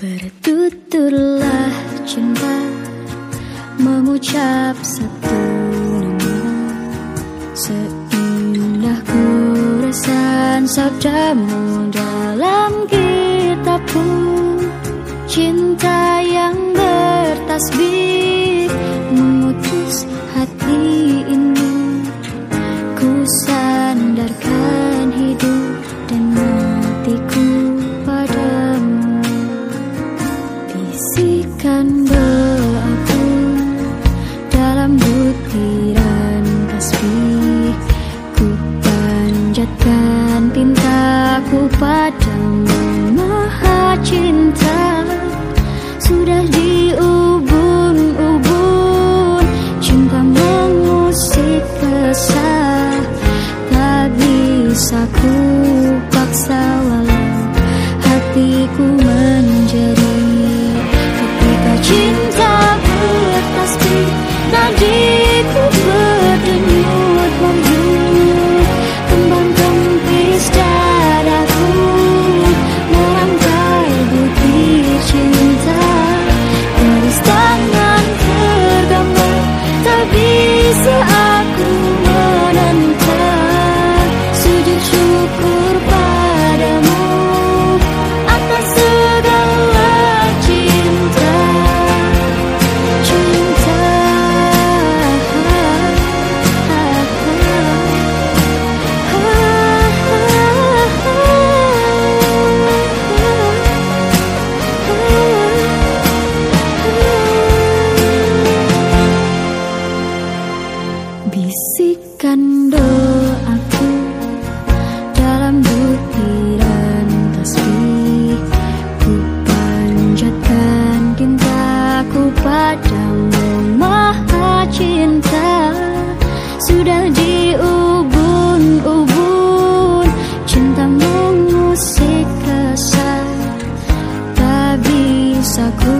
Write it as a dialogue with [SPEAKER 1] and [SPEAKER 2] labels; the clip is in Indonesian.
[SPEAKER 1] Bertuturlah cinta Mengucap satu nama. Seindah kuresan sabdamu dalam kitabku. Cinta yang bertasbih Mengutus hati padamu Maha cinta. Sudah diubun-ubun Cinta mengusik kesah Bisikkan doaku dalam butiran tasbih. Ku panjatkan cintaku padamu maha cinta. Sudah diubun-ubun cinta mengusik kesan Tak bisa ku